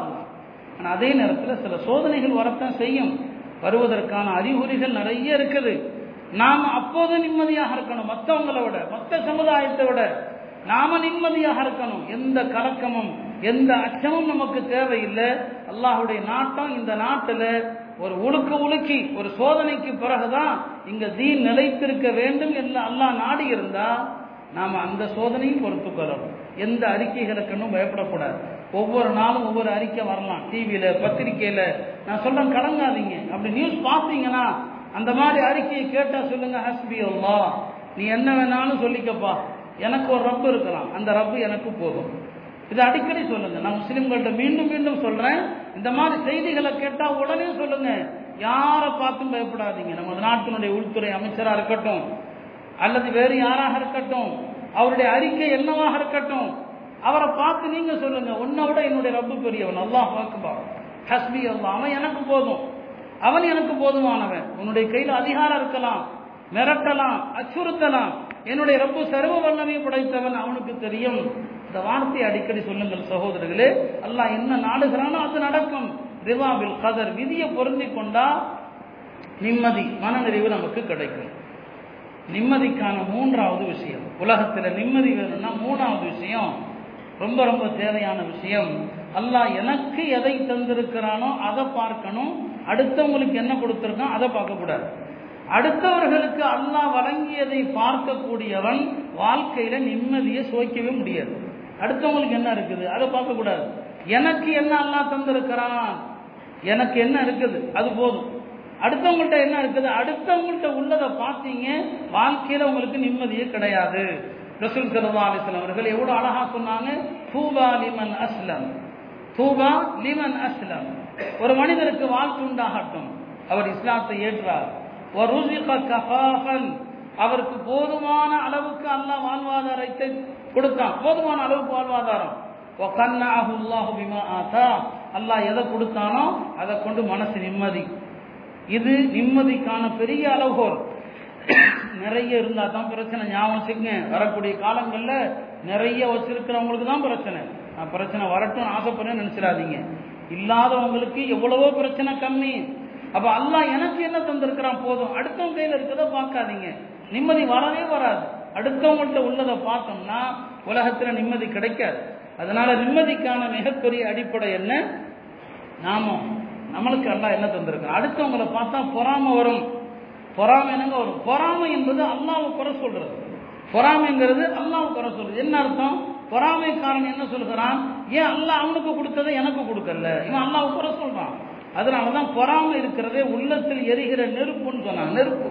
ஆனால் அதே நேரத்தில் சில சோதனைகள் வரத்தான் செய்யும். வருவதற்கான அறிகுறிகள் நிறைய இருக்குது. நாம் அப்போது நிம்மதியாக இருக்கணும். மற்றவங்களை விட மற்ற சமுதாயத்தை விட நாம நிம்மதியாக இருக்கணும். எந்த கலக்கமும் எந்த அச்சமும் நமக்கு தேவையில்லை. அல்லாஹுடைய நாட்டம் இந்த நாட்டில் ஒரு உழுக்க உலுக்கி ஒரு சோதனைக்கு பிறகுதான் இங்க தீன் நிலைத்திருக்க வேண்டும் என்று அல்லாஹ் நாடி இருந்தா நாம அந்த சோதனையும் பொறுத்துக்கிறோம் எந்த அறிக்கைகளுக்குன்னு பயப்படக்கூடாது. ஒவ்வொரு நாளும் ஒவ்வொரு அறிக்கை வரலாம். டிவியில பத்திரிகையில. நான் சொல்றேன் கலங்காதீங்க. அப்படி நியூஸ் பார்த்தீங்கன்னா அந்த மாதிரி அறிக்கையை கேட்டா சொல்லுங்க ஹஸ்பி அல்லா நீ என்ன வேணாலும் சொல்லிக்கப்பா. எனக்கு ஒரு ரப்பு இருக்கலாம். அந்த ரப்பு எனக்கு போதும். இது அடிக்கடி சொல்லுங்க. நான் முஸ்லிம்கள்ட்ட மீண்டும் மீண்டும் சொல்றேன். இந்த மாதிரி செய்திகளை கேட்டா உடனே சொல்லுங்க. யாரை பார்த்தும் பயப்படாதீங்க. நம்ம நாட்டினுடைய உள்துறை அமைச்சராக இருக்கட்டும் அல்லது வேறு யாராக இருக்கட்டும் அவருடைய அறிக்கை என்னவாக இருக்கட்டும் அவரை பார்த்து நீங்க சொல்லுங்க. உன்னை விட என்னுடைய ரப்பு பெரியவன். அல்லாஹ் அக்பா ஹஸ்பி அல்லா அவன் எனக்கு போதும். அவன் எனக்கு போதுமானவன். உன்னுடைய கையில் அதிகாரம் இருக்கலாம் மிரட்டலாம் அச்சுறுத்தலாம். என்னுடைய ரப்பு சர்வ வல்லமையை படைத்தவன் அவனுக்கு தெரியும். இந்த வார்த்தையை அடிக்கடி சொல்லுங்கள் சகோதரர்களே. அல்லாஹ் என்ன நாடுகிறானோ அது நடக்கும். ரிவாபில் கதர் விதியை பொருந்தி கொண்டா நிம்மதி மனநிறைவு நமக்கு கிடைக்கும். நிம்மதிக்கான மூன்றாவது விஷயம். உலகத்தில் நிம்மதி வேணும்னா மூணாவது விஷயம். ரொம்ப ரொம்ப தேவையான விஷயம். அல்லாஹ் எனக்கு எதை தந்திருக்கிறானோ அதை பார்க்கணும். அடுத்தவங்களுக்கு என்ன கொடுத்துருக்கான் அதை பார்க்கக்கூடாது அடுத்தவர்களுக்கு அல்லாஹ் வழங்கியதை பார்க்கக்கூடியவன் வாழ்க்கையில நிம்மதியை சுவைக்கவே முடியாது. அடுத்தவங்களுக்கு என்ன இருக்குது அதை பார்க்கக்கூடாது எனக்கு என்ன அல்லாஹ் தந்திருக்கிறான்? எனக்கு என்ன இருக்குது அது போதும். அடுத்தவங்கள்ட்ட என்ன இருக்குது அடுத்தவங்கள்ட்ட உள்ளதை பார்த்தீங்க வாழ்க்கையில உங்களுக்கு நிம்மதியே கிடையாது. ரசூல் சல்லா அலிஸ்லாம் அவர்கள் எவ்வளவு அழகா சொன்னாங்க தூபா லிமன் அஸ்லம் தூபா லிமன் அஸ்லம். ஒரு மனிதருக்கு வாழ்க்கை உண்டாகட்டும். அவர் இஸ்லாத்தை ஏற்றார். ஒரு அவருக்கு போதுமான அளவுக்கு அல்லாஹ் வாழ்வாதாரத்தை கொடுத்தான். போதுமான அளவுக்கு வாழ்வாதாரம். அல்லாஹ் எதை கொடுத்தானோ அதை கொண்டு மனசு நிம்மதி. இது நிம்மதிக்கான பெரிய அளவுகோல். நிறைய இருந்தால் தான் பிரச்சனை. ஞாபகம் வச்சுக்கங்க. வரக்கூடிய காலங்களில் நிறைய வச்சிருக்கிறவங்களுக்கு தான் பிரச்சனை. பிரச்சனை வரட்டும் ஆசைப்படுறேன்னு நினச்சிடாதீங்க. இல்லாதவங்களுக்கு எவ்வளவோ பிரச்சனை கம்மி. அப்போ அல்லாஹ் எனக்கு என்ன தந்திருக்கிறான்? போதும். அடுத்தவங்க கையில் இருக்கிறத பார்க்காதீங்க. நிம்மதி வரவே வராது. அடுத்தவங்கள்ட்ட உள்ளதை பார்த்தோம்னா உலகத்தில் நிம்மதி கிடைக்காது. அதனால நிம்மதிக்கான மிகப்பெரிய அடிப்படை என்ன? நாம. நம்மளுக்கு அல்லா என்ன தந்திருக்கிறோம் அடுத்தவங்களை பார்த்தா பொறாம வரும். பொறாமை என்னங்க வரும்? பொறாமை என்பது அல்லாவை குறை சொல்றது. பொறாமைங்கிறது அல்லாவை குறை சொல்றது. என்ன அர்த்தம்? பொறாமைக்காரன் என்ன சொல்கிறான்? ஏன் அல்லாஹ் அவனுக்கு கொடுத்ததை எனக்கு கொடுக்கல? இவன் அல்லாஹ் குறை சொல்றான். அதனாலதான் பொறாமை இருக்கிறதே உள்ளத்தில் எரிகிற நெருப்புன்னு சொன்னான். நெருப்பு.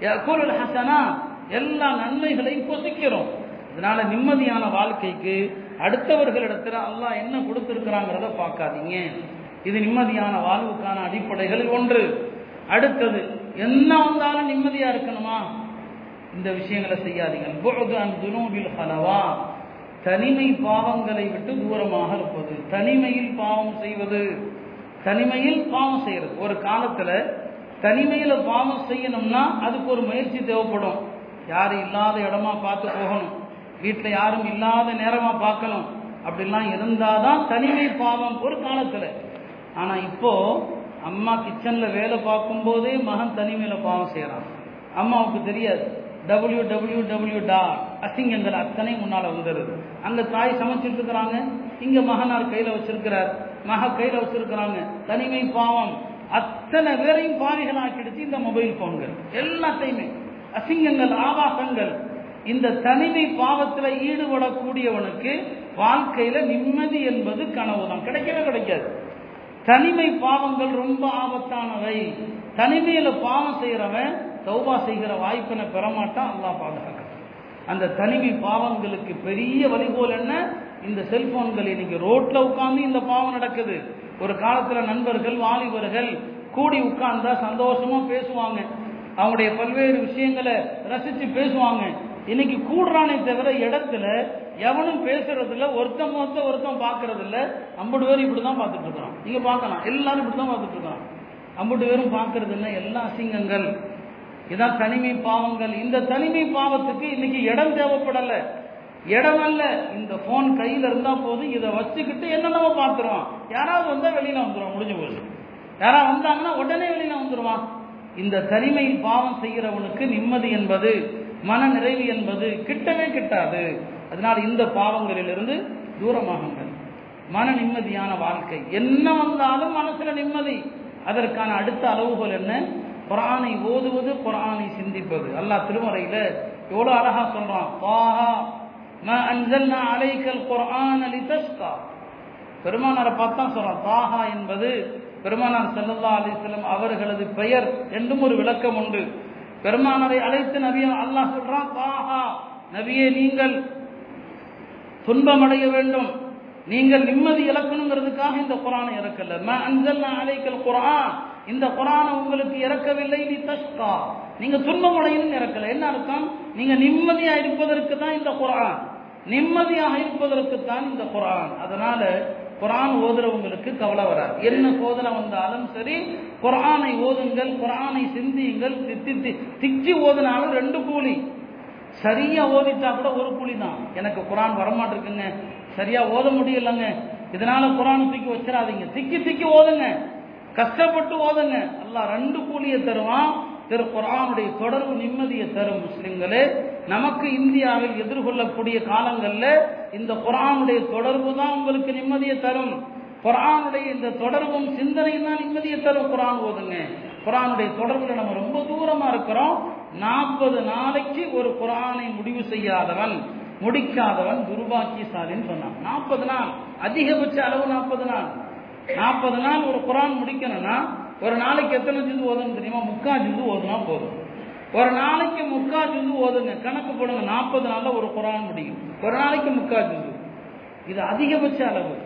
யகுல் ஹசனா எல்லா நன்மைகளையும் பொசிக்கிறோம். அதனால நிம்மதியான வாழ்க்கைக்கு அடுத்தவர்களிடத்துல அல்லாஹ் என்ன கொடுத்துருக்கிறாங்கிறத பார்க்காதீங்க. இது நிம்மதியான வாழ்வுக்கான அடிப்படைகளில் ஒன்று. அடுத்தது என்ன வந்தாலும் நிம்மதியா இருக்கணுமா? இந்த விஷயங்களை செய்யாதீங்க. தனிமை பாவங்களை விட்டு தூரமாக இருப்பது. தனிமையில் பாவம் செய்வது. தனிமையில் பாவம் செய்யறது. ஒரு காலத்துல தனிமையில பாவம் செய்யணும்னா அதுக்கு ஒரு முயற்சி தேவைப்படும். யாரும் இல்லாத இடமா பார்த்து போகணும். வீட்டில் யாரும் இல்லாத நேரமா பார்க்கணும். அப்படிலாம் இருந்தாதான் தனிமை பாவம் ஒரு காலத்தில். ஆனால் இப்போ அம்மா கிச்சனில் வேலை பார்க்கும்போதே மகன் தனிமையில் பாவம் செய்கிறான் அம்மாவுக்கு தெரியாது. டபிள்யூ டபிள்யூ டபிள்யூ டா அசிங்கங்கள் அத்தனை முன்னால் வந்துடுது அங்கே தாய் சமைச்சிட்டு இருக்கிறாங்க இங்கே மகனார் கையில் வச்சிருக்கிறார். மக கையில் வச்சிருக்கிறாங்க. தனிமை பாவம். அத்தனை பேரையும் பாவிகள் ஆக்கிடுச்சு இந்த மொபைல் போன்கள். எல்லாத்தையுமே. அசிங்கங்கள் ஆபாசங்கள். இந்த தனிமை பாவத்தில் ஈடுபடக்கூடியவனுக்கு வாழ்க்கையில நிம்மதி என்பது கனவு தான் கிடைக்கவே கிடைக்காது. தனிமை பாவங்கள் ரொம்ப ஆபத்தானவை. தனிமையில பாவம் செய்யறவன் தௌபா செய்கிற வாய்ப்பினை பெறமாட்டான் அல்லா பாதுகாக்க. அந்த தனிமை பாவங்களுக்கு பெரிய வழிகோல் என்ன? இந்த செல்போன்கள் இன்னைக்கு ரோட்ல உட்காந்து இந்த பாவம் நடக்குது. ஒரு காலத்துல நண்பர்கள் வாலிபர்கள் கூடி உட்கார்ந்தா சந்தோஷமா பேசுவாங்க. அவங்களுடைய பல்வேறு விஷயங்களை ரசிச்சு பேசுவாங்க. இன்னைக்கு கூடுறானே தவிர இடத்துல எவனும் பேசுறது இல்ல ஒருத்தன் மொத்த ஒருத்தன் பாக்குறது இல்ல ஐம்பது பேர் இப்படிதான் பார்த்துட்டு இருக்கிறான். நீங்க பார்க்கலாம். எல்லாரும் இப்படிதான் பார்த்துட்டு இருக்கிறான். ஐம்பது பேரும் பார்க்கறது என்ன எல்லா அசிங்கங்கள். இதான் தனிமை பாவங்கள் இந்த தனிமை பாவத்துக்கு இன்னைக்கு இடம் தேவைப்படல. இடம் அல்ல. இந்த போன் கையில இருந்தா போதும். இதை வச்சுக்கிட்டு என்னென்னவோ பார்த்துருவான் யாராவது வந்தா வெளியில வந்துருவான் முடிஞ்சு போச்சு. யாராவது வந்தாங்கன்னா உடனே வெளியில வந்துருவான். இந்த தனிமை பாவம் செய்கிறவனுக்கு நிம்மதி என்பது மன நிறைவு என்பது கிட்டவே கிட்டாது. அதனால் இந்த பாவங்களிலிருந்து தூரமாகுங்கள். மன நிம்மதியான வாழ்க்கை. என்ன வந்தாலும் மனசுல நிம்மதி. அதற்கான அடுத்த அளவுகோல் என்ன? குரானை ஓதுவது குரானை சிந்திப்பது. அல்லாஹ் திருமறையில் எவ்வளவு அழகா சொல்றான். பாஹா ம அன்சல்னா அலைக்கல் குர்ஆன பெருமானாரை பார்த்தா சொல்றான். தாஹா என்பது பெருமானார் செல்லல்லா அலிஸ்லம் அவர்களது பெயர் என்றும் ஒரு விளக்கம் உண்டு. பெருமானரை அழைத்து நபியா அல்லாஹ் சொல்றான் தாஹா நபியே நீங்கள் துன்பமடைய வேண்டும். நீங்கள் நிம்மதி இழக்கணுங்கிறதுக்காக இந்த குரானை இறக்கல. ம அன்சல்னா அலைக்கல் குரான் இந்த குரானை உங்களுக்கு இறக்கவில்லை நீ தஷ்கா. நீங்க துன்பம் அடையணும் இறக்கல. என்ன அர்த்தம்? நீங்க நிம்மதியா இருப்பதற்கு தான் இந்த குரான். நிம்மதியாக இருப்பதற்கு தான் இந்த குரான். அதனால குரான் ஓதுறவங்களுக்கு கவலை வராது. என்ன சோதனை வந்தாலும் சரி குரானை ஓதுங்கள் குரானை சிந்தியுங்கள். தித்தி திச்சி ஓதுனாலும் ரெண்டு கூலி. சரியா ஓதிட்டா கூட ஒரு கூலி தான். எனக்கு குரான் வரமாட்டிருக்குங்க. சரியா ஓத முடியலங்க. இதனால குரான் தூக்கி வச்சிடாதீங்க. திக்கி திக்கி ஓதுங்க. கஷ்டப்பட்டு ஓதுங்க. அல்லாஹ் ரெண்டு கூலியை தருவான். திரு குரானுடைய தொடர்பு நிம்மதியை தரும் முஸ்லிம்களே. நமக்கு இந்தியாவில் எதிர்கொள்ளக்கூடிய காலங்களில் இந்த குரானுடைய தொடர்பு தான் உங்களுக்கு நிம்மதியை தரும். குரானுடைய இந்த தொடர்பும் சிந்தனையும் தான் நிம்மதியை தரும். குரான் ஓதுங்க. குரானுடைய தொடர்பில் நம்ம ரொம்ப தூரமாக இருக்கிறோம். நாற்பது நாளைக்கு ஒரு குரானை முடிவு செய்யாதவன் முடிக்காதவன் துர்பாக்கியசாலின்னு சொன்னான். நாற்பது நாள். அதிகபட்ச அளவு நாற்பது நாள். நாற்பது நாள் ஒரு குரான் முடிக்கணும்னா ஒரு நாளைக்கு எத்தனை ஜிந்து ஓதணும் தெரியுமா? முக்கா ஜிந்து ஓதுனா போதும். ஒரு நாளைக்கு முக்கா ஜிந்து ஓதுங்க. கணக்கு போடுங்க. நாற்பது நாளில் ஒரு குரான் முடியும். ஒரு நாளைக்கு முக்கா ஜிந்து இது அதிகபட்ச அளவு.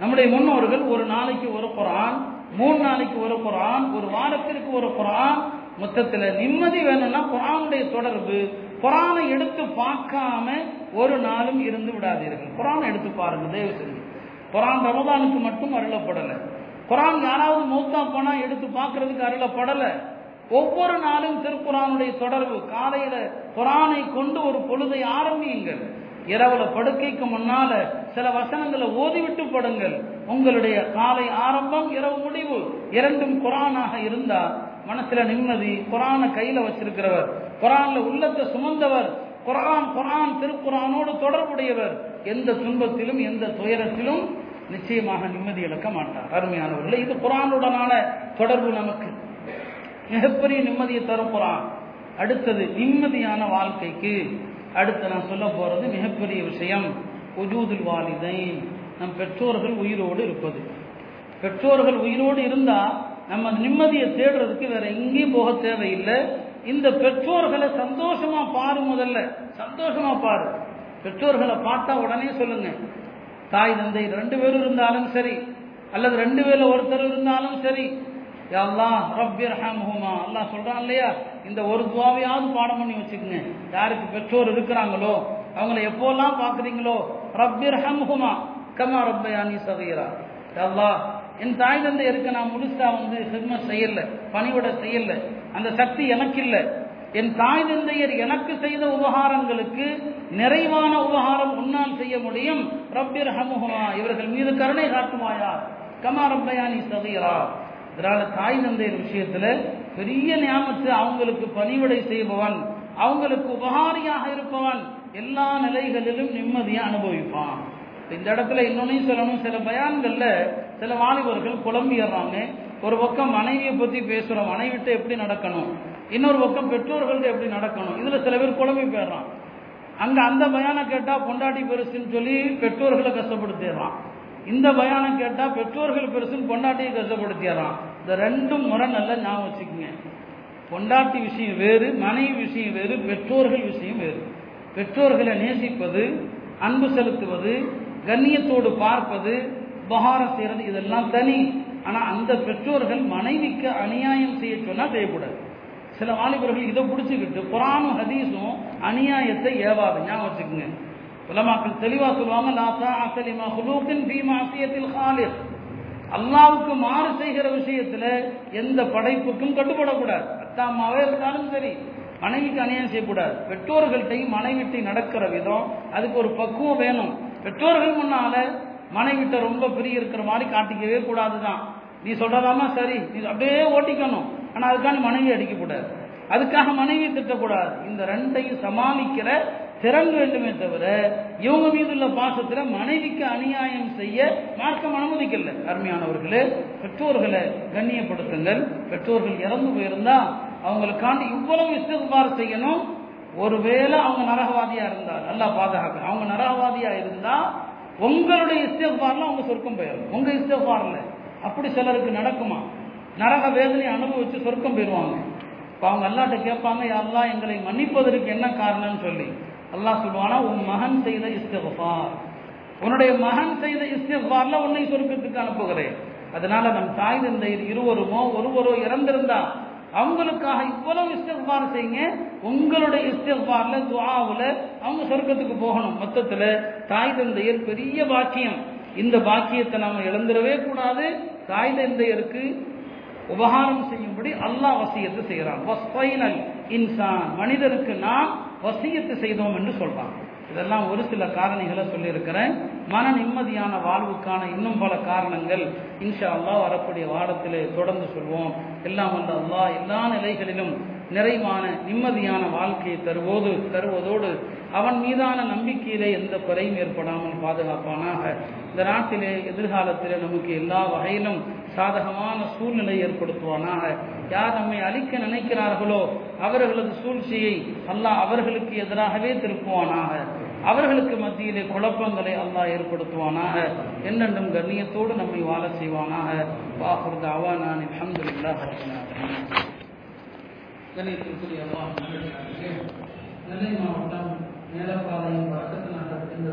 நம்முடைய முன்னோர்கள் ஒரு நாளைக்கு ஒரு குரான் மூணு நாளைக்கு ஒரு குரான் ஒரு வாரத்திற்கு ஒரு குரான் மொத்தத்தில் நிம்மதி வேணும்னா குரானுடைய தொடர்பு. குரானை எடுத்து பார்க்காம ஒரு நாளும் இருந்து விடாதீர்கள். குரானை எடுத்து பாருங்க. தயவு செஞ்சு குரான் ரமதானுக்கு மட்டும் அருளப்படலை. குரான் யாராவது மௌத்தா போனா எடுத்து பார்க்கறதுக்கு அருளப்படலை. ஒவ்வொரு நாளும் திருக்குறானுடைய தொடர்பு. காலையில குரானை கொண்டு ஒரு பொழுதை ஆரம்பியுங்கள். இரவுல படுக்கைக்கு முன்னால சில வசனங்களை ஓதிவிட்டு படுங்கள். உங்களுடைய காலை ஆரம்பம் இரவு முடிவு இரண்டும் குரானாக இருந்தா மனசுல நிம்மதி குரானை கையில வச்சிருக்கிறவர் குரான்ல உள்ளத்தை சுமந்தவர் குரான் குரான் திருக்குறானோடு தொடர்புடையவர் எந்த துன்பத்திலும் எந்த துயரத்திலும் நிச்சயமாக நிம்மதி இழக்க மாட்டார். அருமையானவர்கள் இது குரானுடனான தொடர்பு நமக்கு. மிகப்பெரிய நிம்மதியை தரும் குரான். அடுத்தது நிம்மதியான வாழ்க்கைக்கு. அடுத்து நான் சொல்ல போறது மிகப்பெரிய விஷயம் உஜூதுல் வாலிதை நம் பெற்றோர்கள் உயிரோடு இருப்பது. பெற்றோர்கள் உயிரோடு இருந்தா நம்ம நிம்மதியை தேடுறதுக்கு வேற எங்கேயும் போக தேவையில்லை. இந்த பெற்றோர்களை சந்தோஷமா பாரு முதல்ல. சந்தோஷமா பாரு. பெற்றோர்களை பார்த்தா உடனே சொல்லுங்க. தாய் தந்தை ரெண்டு பேரும் இருந்தாலும் சரி அல்லது ரெண்டு பேரில் ஒருத்தர் இருந்தாலும் சரி எல்லாம் ரப்பிர் ஹம்ஹுமா அல்லாஹ் சொல்கிறான் இல்லையா? இந்த ஒரு துவாவையாவது பாடம் பண்ணி வச்சுக்கோங்க. யாருக்கு பெற்றோர் இருக்கிறாங்களோ அவங்கள எப்போல்லாம் பார்க்குறீங்களோ ரப்பிர் ஹம்ஹுமா கமா ரப்பயானி சகீரா. அல்லாஹ் என் தாய் தந்தை இருக்க நான் முழுசா வந்து ஹிட்மத் செய்யல பணிவிட செய்யல. அந்த சக்தி எனக்கு இல்லை என் தாய் தந்தையர் எனக்கு செய்த உபகாரங்களுக்கு நிறைவான உபகாரம் உன்னால் செய்ய முடியும். ரப்பிர் ஹமுஹமா இவர்கள் மீது கருணை காட்டுமாயா? கமா ரப்பயானி சதீரா இதனால தாய் தந்தையர் விஷயத்துல பெரிய ஞாபகத்து அவங்களுக்கு பணிவிடை செய்பவன் அவங்களுக்கு உபகாரியாக இருப்பவன் எல்லா நிலைகளிலும் நிம்மதியை அனுபவிப்பான். இந்த இடத்துல இன்னொன்னையும் சொல்லணும் சில பயான்கள்ல சில வாலிபர்கள் குழம்பிடுறாங்க. ஒரு பக்கம் மனைவியை பத்தி பேசுறோம் மனைவிட்டு எப்படி நடக்கணும்? இன்னொரு பக்கம் பெற்றோர்கள்ட்ட எப்படி நடக்கணும்? இதில் சில பேர் குழம்பி போயிடுறான். அங்கே அந்த பயானம் கேட்டால் பொண்டாட்டி பெருசுன்னு சொல்லி பெற்றோர்களை கஷ்டப்படுத்திடுறான். இந்த பயானம் கேட்டால் பெற்றோர்கள் பெருசுன்னு பொண்டாட்டியை கஷ்டப்படுத்திடுறான். இந்த ரெண்டும் முறை நல்லா ஞாபகம் வச்சுக்கோங்க. பொண்டாட்டி விஷயம் வேறு மனைவி விஷயம் வேறு பெற்றோர்கள் விஷயம் வேறு. பெற்றோர்களை நேசிப்பது அன்பு செலுத்துவது கண்ணியத்தோடு பார்ப்பது உபகாரம் செய்கிறது இதெல்லாம் தனி. ஆனால் அந்த பெற்றோர்கள் மனைவிக்கு அநியாயம் செய்ய சொன்னால் செய்யக்கூடாது. சில வாலிபர்கள் இதை பிடிச்சிக்கிட்டு குரானும் ஹதீஸும் அநியாயத்தை ஏவாது. ஞாபகம் வச்சுக்கோங்க. உலமாக்கள் தெளிவாக சொல்லுவாங்க லாத்தா அசலிமா ஹுலூக்கின் பீமா அசியத்தில் ஹாலிர் அல்லாவுக்கு மாறு செய்கிற விஷயத்துல எந்த படைப்புக்கும் கட்டுப்படக்கூடாது. அத்தா அம்மாவே இருந்தாலும் சரி மனைவிக்கு அநியாயம் செய்யக்கூடாது. பெற்றோர்கள்ட்டையும் மனைவிட்டை நடக்கிற விதம் அதுக்கு ஒரு பக்குவம் வேணும். பெற்றோர்கள் முன்னால மனைவிட்ட ரொம்ப பிரிய இருக்கிற மாதிரி காட்டிக்கவே கூடாதுதான். நீ சொல்றதாமா சரி நீ அப்படியே ஓட்டிக்கணும். ஆனால் அதுக்கான மனைவி அடிக்கக்கூடாது அதுக்காக மனைவி திட்டக்கூடாது. இந்த ரெண்டையும் சமாளிக்கிற திறன் வேண்டுமே தவிர இவங்க மீது உள்ள பாசத்தில் மனைவிக்கு அநியாயம் செய்ய மார்க்கம் அனுமதிக்கல. அருமையானவர்களே பெற்றோர்களை கண்ணியப்படுத்துங்கள். பெற்றோர்கள் இறந்து போயிருந்தா அவங்களுக்காண்டி இவ்வளவு இஸ்திஃபார் செய்யணும். ஒருவேளை அவங்க நரகவாதியா இருந்தால் நல்லா பாதுகாக்க அவங்க நரகவாதியா இருந்தா உங்களுடைய இஸ்திஃபார்ல அவங்க சொர்க்கம் போயிடும் உங்க இஸ்திஃபார்ல அப்படி சிலருக்கு நடக்குமா? நரக வேதனை அனுபவிச்சு சொர்க்கம் பெறுவாங்க இப்போ அவங்க அல்லாட்ட கேட்பாங்க யாரெல்லாம் எங்களை மன்னிப்பதற்கு என்ன காரணம்னு சொல்லி. அல்லாஹ் சொல்லுவானா உன் மகன் செய்த இஸ்திஃபார் உன்னுடைய மகன் செய்த இஸ்திஃபார்ல உன்னை சொர்க்கத்துக்கு அனுப்புகிறேன். அதனால நம் தாய் தந்தை இருவருமோ ஒருவரோ இறந்திருந்தா அவங்களுக்காக இவ்வளவு இஸ்திஃபார் செய்யுங்க. உங்களுடைய இஸ்திஃபார்ல துவாவில் அவங்க சொர்க்கத்துக்கு போகணும். மொத்தத்துல தாய் தந்தையர் பெரிய பாக்கியம். இந்த பாக்கியத்தை நாம இழந்துடவே கூடாது. தாய் தந்தையருக்கு உபகாரம் செய்யும்படி அல்லாஹ் வசியத்து செய்கிறான். வஸ்பைனல் இன்சான். மனிதருக்கு நாம் வசியத்து செய்தோம் என்று சொல்றான். இதெல்லாம் ஒரு சில காரணிகளை சொல்லியிருக்கிறேன். மன நிம்மதியான வாழ்வுக்கான இன்னும் பல காரணங்கள் இன்ஷா அல்லாஹ் வரக்கூடிய வாரத்திலே தொடர்ந்து சொல்வோம். எல்லாம் வந்த அல்லாஹ் எல்லா நிலைகளிலும் நிறைவான நிம்மதியான வாழ்க்கையை தருவோது தருவதோடு அவன் மீதான நம்பிக்கையிலே எந்த குறையும் ஏற்படாமல் பாதுகாப்பானாக. இந்த நாட்டிலே எதிர்காலத்திலே நமக்கு எல்லா வகையிலும் சாதகமான சூழ்நிலை ஏற்படுத்துவானாக. யார் நம்மை அழிக்க நினைக்கிறார்களோ அவர்களது சூழ்ச்சியை அல்லாஹ் அவர்களுக்கு எதிராகவே திருப்புவானாக. அவர்களுக்கு மத்தியிலே குழப்பங்களை அல்லாஹ் ஏற்படுத்துவானாக. என்னென்றும் கண்ணியத்தோடு நம்மை வாழ செய்வானாக. வாஹுர் தாவா நான் அலமதுல்லாஹ் கணியத்தில் கூடிய நல்லை மாவட்டம் மேலப்பாளையம் வழக்கத்தில் நடக்கின்ற